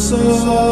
so